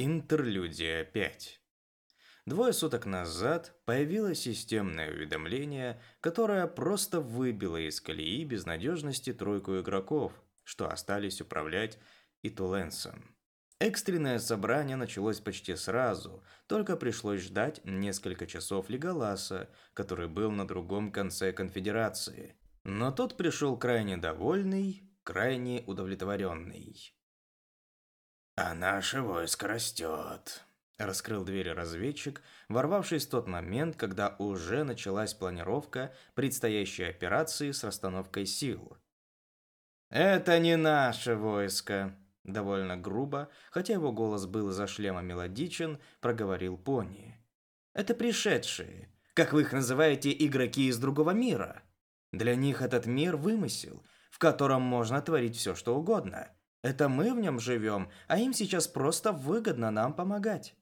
Интерлюдия 5. Двое суток назад появилось системное уведомление, которое просто выбило из колеи безнадежности тройку игроков, что остались управлять Итуленсом. Экстренное собрание началось почти сразу, только пришлось ждать несколько часов Леголаса, который был на другом конце конфедерации. Но тот пришел крайне довольный, крайне удовлетворенный. «А наше войско растет», – раскрыл дверь разведчик, ворвавшись в тот момент, когда уже началась планировка предстоящей операции с расстановкой сил. «Это не наше войско», – довольно грубо, хотя его голос был за шлема мелодичен, проговорил Пони. «Это пришедшие, как вы их называете, игроки из другого мира. Для них этот мир – вымысел, в котором можно творить все, что угодно». Это мы в нем живем, а им сейчас просто выгодно нам помогать.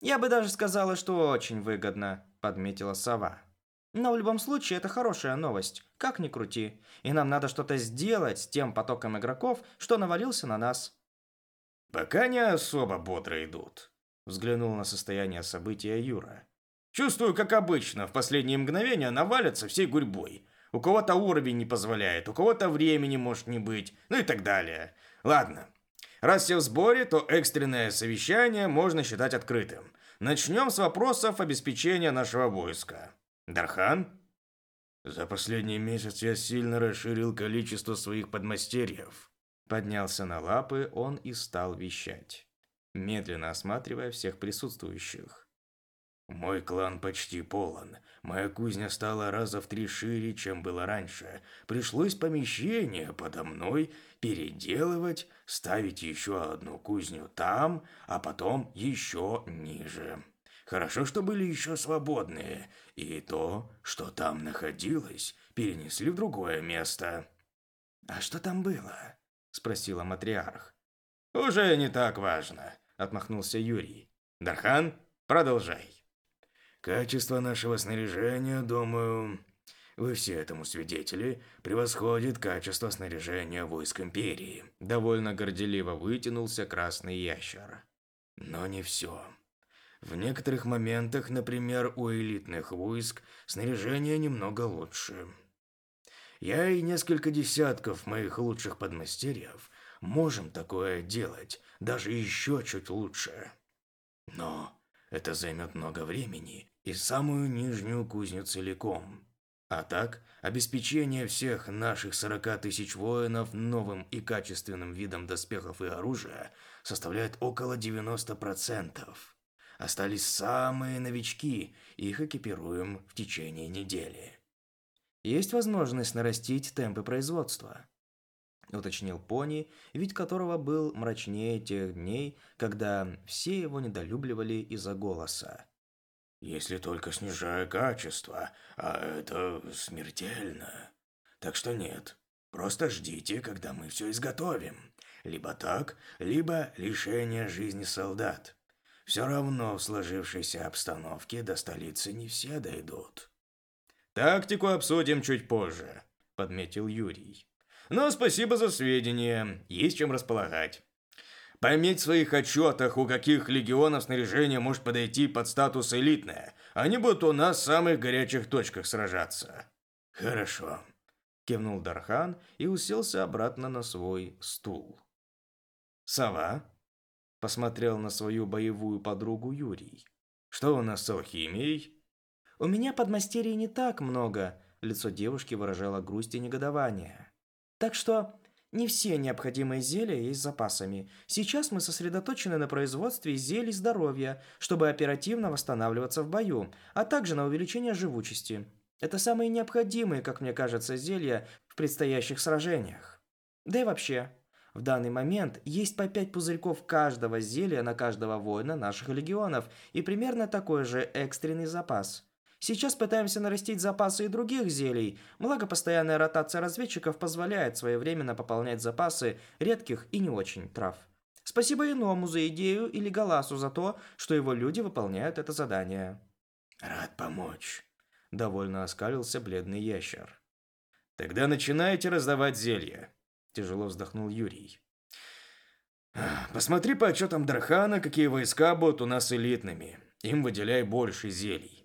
Я бы даже сказала, что очень выгодно, подметила сова. Но в любом случае это хорошая новость, как ни крути. И нам надо что-то сделать с тем потоком игроков, что навалился на нас. Пока не особо бодро идут, взглянул на состояние события Юра. Чувствую, как обычно, в последние мгновения навалятся всей гурьбой. У кого-то уровень не позволяет, у кого-то времени может не быть, ну и так далее. Ладно, раз все в сборе, то экстренное совещание можно считать открытым. Начнем с вопросов обеспечения нашего войска. Дархан? За последний месяц я сильно расширил количество своих подмастерьев. Поднялся на лапы он и стал вещать, медленно осматривая всех присутствующих. Мой клан почти полон. Моя кузня стала раза в три шире, чем было раньше. Пришлось помещение подо мной переделывать, ставить еще одну кузню там, а потом еще ниже. Хорошо, что были еще свободные, и то, что там находилось, перенесли в другое место. «А что там было?» – спросила матриарх. «Уже не так важно», – отмахнулся Юрий. «Дархан, продолжай». Качество нашего снаряжения, думаю, вы все этому свидетели, превосходит качество снаряжения войск Империи. Довольно горделиво вытянулся красный ящер. Но не все. В некоторых моментах, например, у элитных войск, снаряжение немного лучше. Я и несколько десятков моих лучших подмастерьев можем такое делать, даже еще чуть лучше. Но это займет много времени и самую нижнюю кузню целиком. А так, обеспечение всех наших 40 тысяч воинов новым и качественным видом доспехов и оружия составляет около 90%. Остались самые новички, их экипируем в течение недели. Есть возможность нарастить темпы производства уточнил Пони, вид которого был мрачнее тех дней, когда все его недолюбливали из-за голоса. Если только снижая качество, а это смертельно. Так что нет, просто ждите, когда мы все изготовим. Либо так, либо лишение жизни солдат. Все равно в сложившейся обстановке до столицы не все дойдут. «Тактику обсудим чуть позже», — подметил Юрий. «Но спасибо за сведения, есть чем располагать. Пометь в своих отчетах, у каких легионов снаряжение может подойти под статус элитное. Они будут у нас в самых горячих точках сражаться. Хорошо. Кивнул Дархан и уселся обратно на свой стул. Сова посмотрел на свою боевую подругу Юрий. Что у нас с алхимией? У меня подмастерий не так много, лицо девушки выражало грусть и негодование. Так что не все необходимые зелья есть запасами. Сейчас мы сосредоточены на производстве зелий здоровья, чтобы оперативно восстанавливаться в бою, а также на увеличение живучести. Это самые необходимые, как мне кажется, зелья в предстоящих сражениях. Да и вообще, в данный момент есть по пять пузырьков каждого зелья на каждого воина наших легионов и примерно такой же экстренный запас. Сейчас пытаемся нарастить запасы и других зелий, благо постоянная ротация разведчиков позволяет своевременно пополнять запасы редких и не очень трав. Спасибо иному за идею или Галасу за то, что его люди выполняют это задание. Рад помочь. Довольно оскалился бледный ящер. Тогда начинайте раздавать зелья. Тяжело вздохнул Юрий. Посмотри по отчетам Дархана, какие войска будут у нас элитными. Им выделяй больше зелий.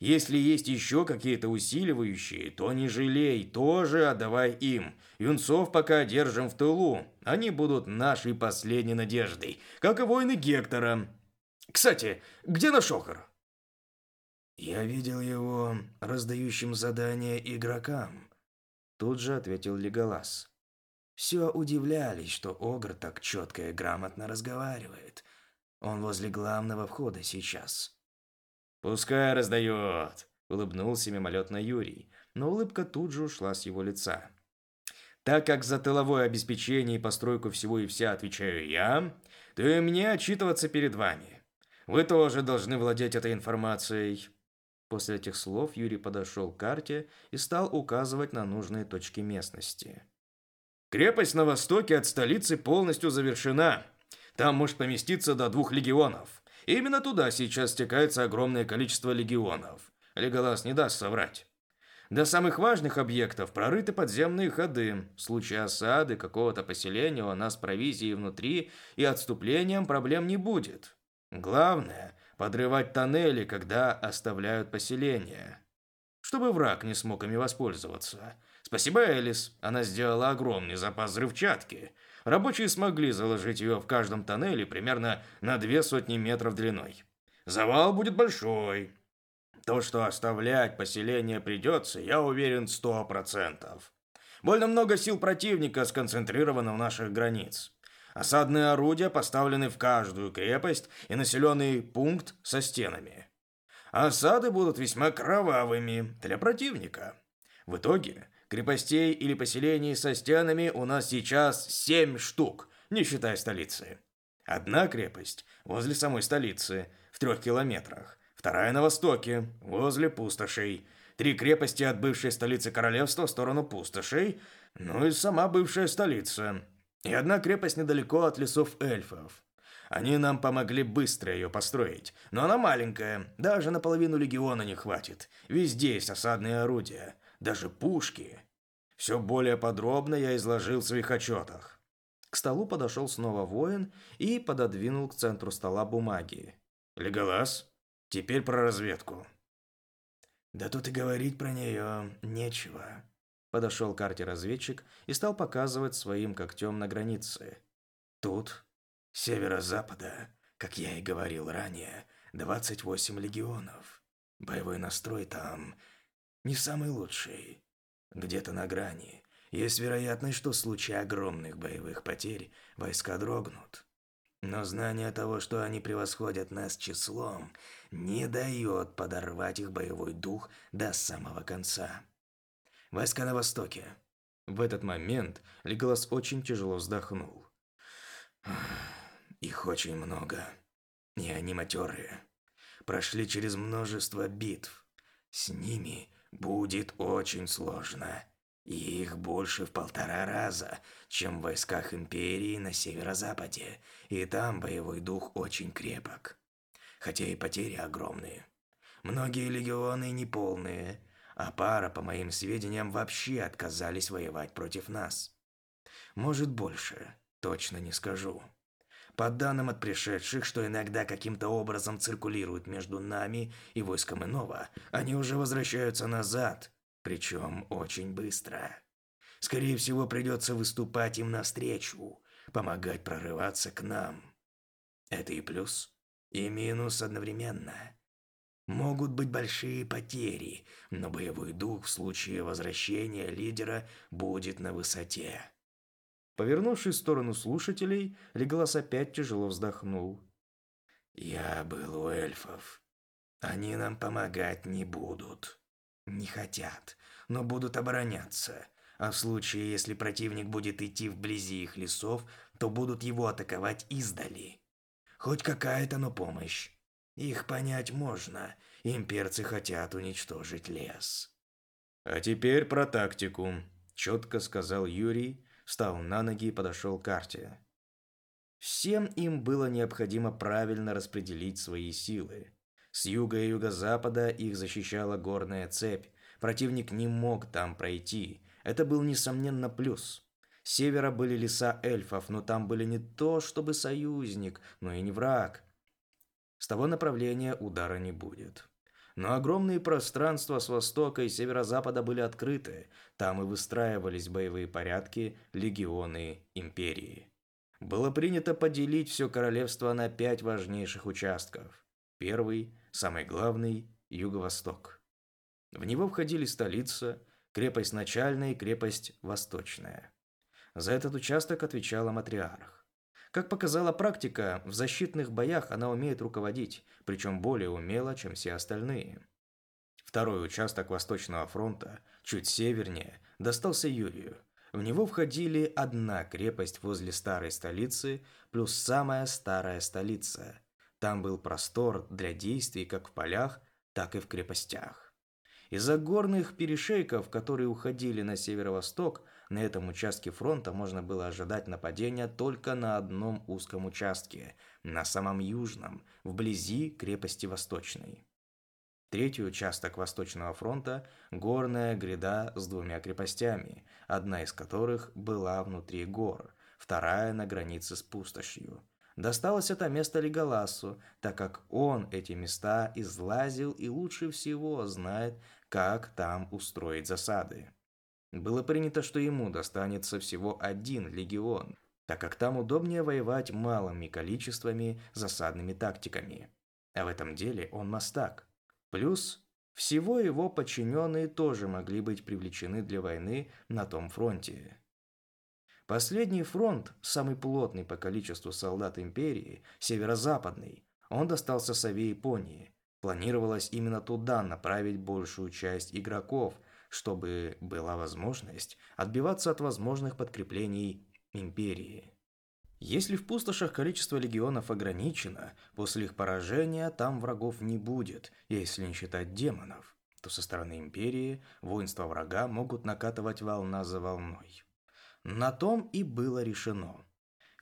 Если есть еще какие-то усиливающие, то не жалей, тоже отдавай им. Юнцов пока держим в тылу. Они будут нашей последней надеждой, как и воины Гектора. Кстати, где наш Охар? Я видел его раздающим задания игрокам. Тут же ответил Леголас. Все удивлялись, что Огр так четко и грамотно разговаривает. Он возле главного входа сейчас. «Пускай раздает», — улыбнулся мимолетно Юрий, но улыбка тут же ушла с его лица. «Так как за тыловое обеспечение и постройку всего и вся отвечаю я, то и мне отчитываться перед вами. Вы тоже должны владеть этой информацией». После этих слов Юрий подошел к карте и стал указывать на нужные точки местности. Крепость на востоке от столицы полностью завершена. Там может поместиться до двух легионов. Именно туда сейчас стекается огромное количество легионов. Леголас не даст соврать. До самых важных объектов прорыты подземные ходы. В случае осады какого-то поселения у нас провизии внутри и отступлением проблем не будет. Главное – подрывать тоннели, когда оставляют поселение. Чтобы враг не смог ими воспользоваться – Спасибо, Элис. Она сделала огромный запас взрывчатки. Рабочие смогли заложить ее в каждом тоннеле примерно на две сотни метров длиной. Завал будет большой. То, что оставлять поселение придется, я уверен сто процентов. Больно много сил противника сконцентрировано у наших границ. Осадные орудия поставлены в каждую крепость и населенный пункт со стенами. Осады будут весьма кровавыми для противника. В итоге Крепостей или поселений со стенами у нас сейчас семь штук, не считая столицы. Одна крепость возле самой столицы, в трех километрах. Вторая на востоке, возле пустошей. Три крепости от бывшей столицы королевства в сторону пустошей, ну и сама бывшая столица. И одна крепость недалеко от лесов эльфов. Они нам помогли быстро ее построить, но она маленькая, даже наполовину легиона не хватит. Везде есть осадные орудия даже пушки. Все более подробно я изложил в своих отчетах. К столу подошел снова воин и пододвинул к центру стола бумаги. «Леголас, теперь про разведку». «Да тут и говорить про нее нечего». Подошел к карте разведчик и стал показывать своим когтем на границе. «Тут, северо-запада, как я и говорил ранее, 28 легионов. Боевой настрой там не самый лучший. Где-то на грани. Есть вероятность, что в случае огромных боевых потерь войска дрогнут. Но знание того, что они превосходят нас числом, не дает подорвать их боевой дух до самого конца. Войска на востоке. В этот момент Леголас очень тяжело вздохнул. Их очень много. И они матерые. Прошли через множество битв. С ними будет очень сложно. И их больше в полтора раза, чем в войсках Империи на северо-западе, и там боевой дух очень крепок. Хотя и потери огромные. Многие легионы неполные, а пара, по моим сведениям, вообще отказались воевать против нас. Может больше, точно не скажу. По данным от пришедших, что иногда каким-то образом циркулируют между нами и войском иного, они уже возвращаются назад, причем очень быстро. Скорее всего, придется выступать им навстречу, помогать прорываться к нам. Это и плюс, и минус одновременно. Могут быть большие потери, но боевой дух в случае возвращения лидера будет на высоте. Повернувшись в сторону слушателей, Леголас опять тяжело вздохнул. «Я был у эльфов. Они нам помогать не будут. Не хотят, но будут обороняться. А в случае, если противник будет идти вблизи их лесов, то будут его атаковать издали. Хоть какая-то, но помощь. Их понять можно. Имперцы хотят уничтожить лес». «А теперь про тактику», – четко сказал Юрий, встал на ноги и подошел к карте. Всем им было необходимо правильно распределить свои силы. С юга и юго-запада их защищала горная цепь. Противник не мог там пройти. Это был несомненно плюс. С севера были леса эльфов, но там были не то чтобы союзник, но и не враг. С того направления удара не будет. Но огромные пространства с востока и северо-запада были открыты. Там и выстраивались боевые порядки легионы империи. Было принято поделить все королевство на пять важнейших участков. Первый, самый главный – юго-восток. В него входили столица, крепость начальная и крепость восточная. За этот участок отвечала матриарх. Как показала практика, в защитных боях она умеет руководить, причем более умело, чем все остальные. Второй участок Восточного фронта, чуть севернее, достался Юрию. В него входили одна крепость возле старой столицы плюс самая старая столица. Там был простор для действий как в полях, так и в крепостях. Из-за горных перешейков, которые уходили на северо-восток, на этом участке фронта можно было ожидать нападения только на одном узком участке, на самом южном, вблизи крепости Восточной. Третий участок Восточного фронта – горная гряда с двумя крепостями, одна из которых была внутри гор, вторая на границе с пустошью. Досталось это место Леголасу, так как он эти места излазил и лучше всего знает, как там устроить засады. Было принято, что ему достанется всего один легион, так как там удобнее воевать малыми количествами засадными тактиками. А в этом деле он мастак. Плюс всего его подчиненные тоже могли быть привлечены для войны на том фронте. Последний фронт, самый плотный по количеству солдат империи, северо-западный, он достался Сове Японии, Планировалось именно туда направить большую часть игроков, чтобы была возможность отбиваться от возможных подкреплений Империи. Если в пустошах количество легионов ограничено, после их поражения там врагов не будет, если не считать демонов, то со стороны Империи воинства врага могут накатывать волна за волной. На том и было решено.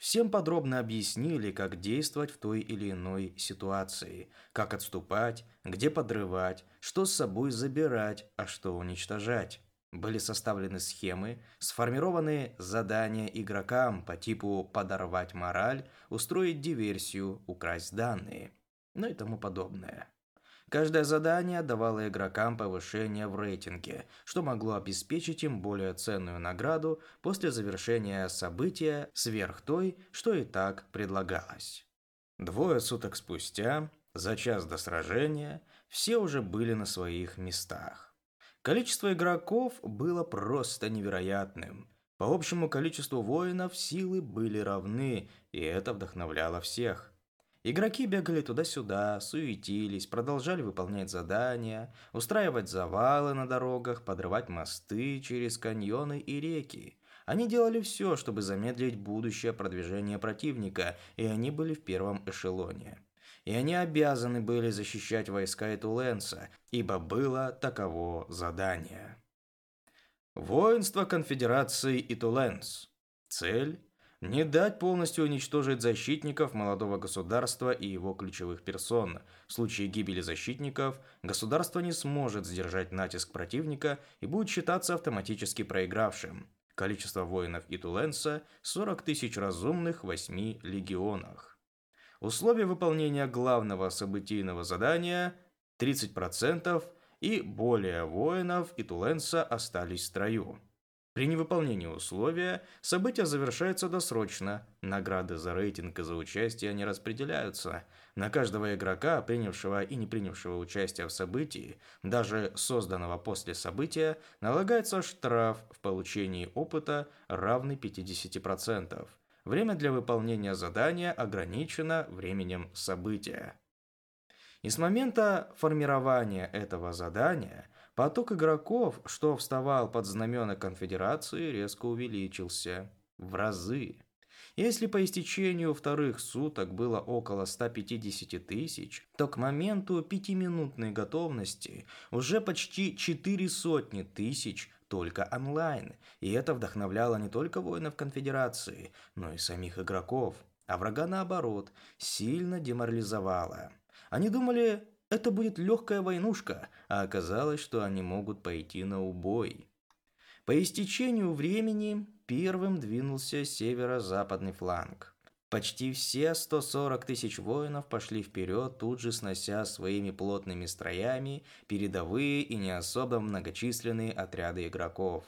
Всем подробно объяснили, как действовать в той или иной ситуации, как отступать, где подрывать, что с собой забирать, а что уничтожать. Были составлены схемы, сформированы задания игрокам по типу подорвать мораль, устроить диверсию, украсть данные, ну и тому подобное. Каждое задание давало игрокам повышение в рейтинге, что могло обеспечить им более ценную награду после завершения события сверх той, что и так предлагалось. Двое суток спустя, за час до сражения, все уже были на своих местах. Количество игроков было просто невероятным. По общему количеству воинов силы были равны, и это вдохновляло всех – Игроки бегали туда-сюда, суетились, продолжали выполнять задания, устраивать завалы на дорогах, подрывать мосты через каньоны и реки. Они делали все, чтобы замедлить будущее продвижение противника, и они были в первом эшелоне. И они обязаны были защищать войска Этуленса, ибо было таково задание. Воинство конфедерации Итуленс. Цель не дать полностью уничтожить защитников молодого государства и его ключевых персон. В случае гибели защитников, государство не сможет сдержать натиск противника и будет считаться автоматически проигравшим. Количество воинов Итуленса – 40 тысяч разумных в 8 легионах. Условия выполнения главного событийного задания – 30% и более воинов Итуленса остались в строю. При невыполнении условия событие завершается досрочно. Награды за рейтинг и за участие не распределяются. На каждого игрока, принявшего и не принявшего участие в событии, даже созданного после события, налагается штраф в получении опыта, равный 50%. Время для выполнения задания ограничено временем события. И с момента формирования этого задания – Поток игроков, что вставал под знамена конфедерации, резко увеличился. В разы. Если по истечению вторых суток было около 150 тысяч, то к моменту пятиминутной готовности уже почти четыре сотни тысяч только онлайн. И это вдохновляло не только воинов конфедерации, но и самих игроков. А врага наоборот, сильно деморализовало. Они думали, это будет легкая войнушка, а оказалось, что они могут пойти на убой. По истечению времени первым двинулся северо-западный фланг. Почти все 140 тысяч воинов пошли вперед, тут же снося своими плотными строями передовые и не особо многочисленные отряды игроков.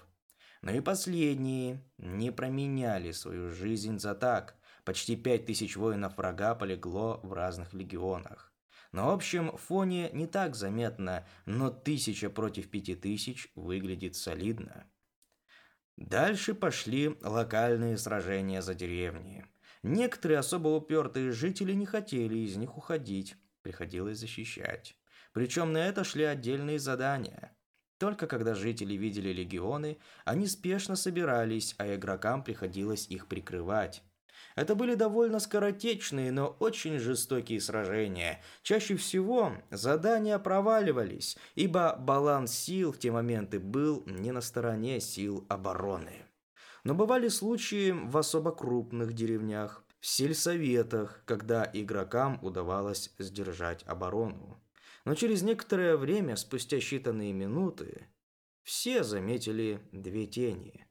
Но и последние не променяли свою жизнь за так. Почти 5 тысяч воинов врага полегло в разных легионах. На общем фоне не так заметно, но тысяча против пяти тысяч выглядит солидно. Дальше пошли локальные сражения за деревни. Некоторые особо упертые жители не хотели из них уходить, приходилось защищать. Причем на это шли отдельные задания. Только когда жители видели легионы, они спешно собирались, а игрокам приходилось их прикрывать. Это были довольно скоротечные, но очень жестокие сражения. Чаще всего задания проваливались, ибо баланс сил в те моменты был не на стороне сил обороны. Но бывали случаи в особо крупных деревнях, в сельсоветах, когда игрокам удавалось сдержать оборону. Но через некоторое время, спустя считанные минуты, все заметили две тени.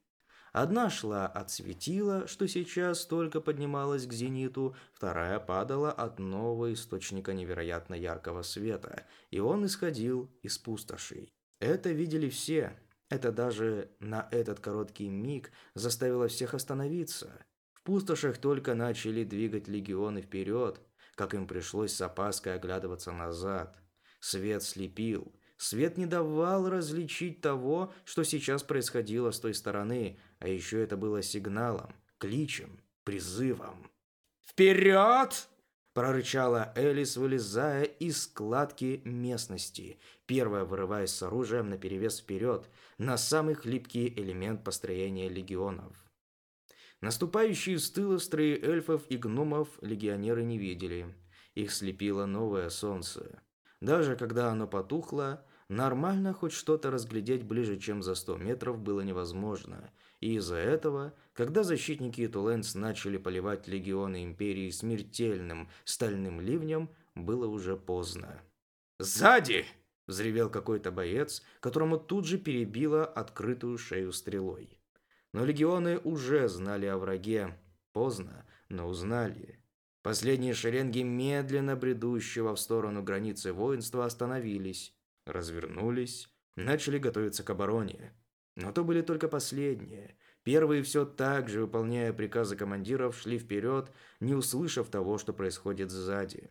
Одна шла от светила, что сейчас только поднималась к зениту, вторая падала от нового источника невероятно яркого света, и он исходил из пустошей. Это видели все, это даже на этот короткий миг заставило всех остановиться. В пустошах только начали двигать легионы вперед, как им пришлось с опаской оглядываться назад. Свет слепил. Свет не давал различить того, что сейчас происходило с той стороны, а еще это было сигналом, кличем, призывом. «Вперед!» прорычала Элис, вылезая из складки местности, первая вырываясь с оружием наперевес вперед, на самый хлипкий элемент построения легионов. Наступающие с тыла строи эльфов и гномов легионеры не видели. Их слепило новое солнце. Даже когда оно потухло, нормально хоть что-то разглядеть ближе, чем за сто метров, было невозможно – и из-за этого, когда защитники Туленс начали поливать легионы Империи смертельным стальным ливнем, было уже поздно. «Сзади!» – взревел какой-то боец, которому тут же перебило открытую шею стрелой. Но легионы уже знали о враге. Поздно, но узнали. Последние шеренги медленно бредущего в сторону границы воинства остановились, развернулись, начали готовиться к обороне. Но то были только последние. Первые все так же, выполняя приказы командиров, шли вперед, не услышав того, что происходит сзади.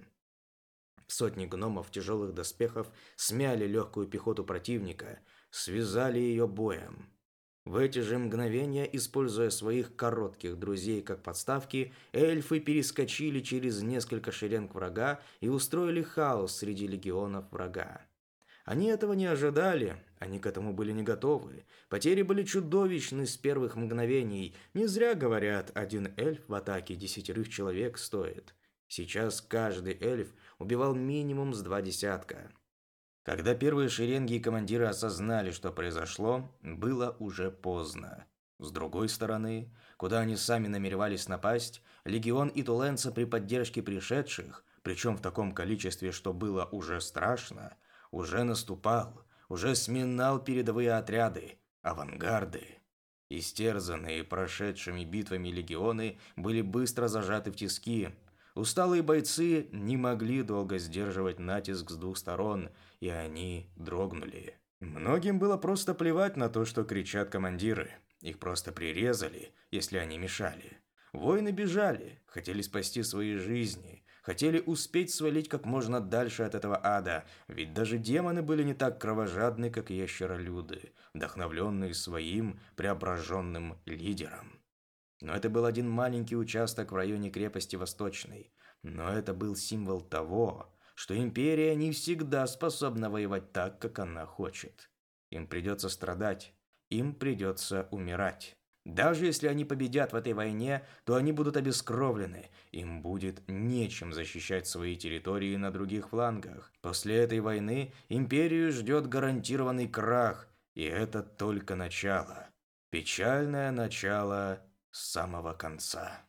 Сотни гномов в тяжелых доспехов смяли легкую пехоту противника, связали ее боем. В эти же мгновения, используя своих коротких друзей как подставки, эльфы перескочили через несколько шеренг врага и устроили хаос среди легионов врага. Они этого не ожидали, они к этому были не готовы. Потери были чудовищны с первых мгновений. Не зря говорят, один эльф в атаке десятерых человек стоит. Сейчас каждый эльф убивал минимум с два десятка. Когда первые шеренги и командиры осознали, что произошло, было уже поздно. С другой стороны, куда они сами намеревались напасть, легион и Туленца при поддержке пришедших, причем в таком количестве, что было уже страшно, уже наступал, уже сминал передовые отряды, авангарды. Истерзанные прошедшими битвами легионы были быстро зажаты в тиски. Усталые бойцы не могли долго сдерживать натиск с двух сторон, и они дрогнули. Многим было просто плевать на то, что кричат командиры. Их просто прирезали, если они мешали. Воины бежали, хотели спасти свои жизни, Хотели успеть свалить как можно дальше от этого ада, ведь даже демоны были не так кровожадны, как ящеролюды, вдохновленные своим преображенным лидером. Но это был один маленький участок в районе крепости Восточной. Но это был символ того, что империя не всегда способна воевать так, как она хочет. Им придется страдать, им придется умирать. Даже если они победят в этой войне, то они будут обескровлены. Им будет нечем защищать свои территории на других флангах. После этой войны империю ждет гарантированный крах, и это только начало. Печальное начало самого конца.